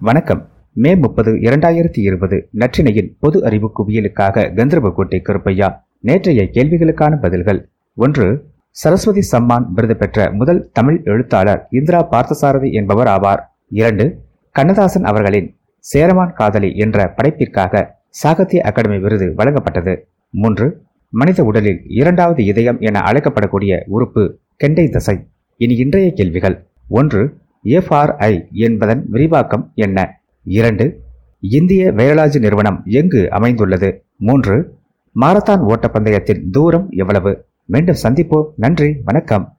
வணக்கம். மே முப்பது இரண்டாயிரத்தி இருபது நற்றினையின் பொது அறிவு குவியலுக்காக கந்தர்போட்டை கருப்பையா நேற்றைய கேள்விகளுக்கான பதில்கள். ஒன்று சரஸ்வதி சம்மான் விருது பெற்ற முதல் தமிழ் எழுத்தாளர் இந்திரா பார்த்தசாரதி என்பவர் ஆவார். இரண்டு கண்ணதாசன் அவர்களின் சேரமான் காதலி என்ற படைப்பிற்காக சாகித்ய அகாடமி விருது வழங்கப்பட்டது. மூன்று மனித உடலில் இரண்டாவது இதயம் என அழைக்கப்படக்கூடிய உறுப்பு கெண்டை தசை. இனி இன்றைய கேள்விகள். ஒன்று எஃப்ஆர்ஐ என்பதன் விரிவாக்கம் என்ன? இரண்டு இந்திய வைரலாஜி நிறுவனம் எங்கு அமைந்துள்ளது? மூன்று மாரத்தான் ஓட்டப்பந்தயத்தின் தூரம் எவ்வளவு? மீண்டும் சந்திப்போம். நன்றி வணக்கம்.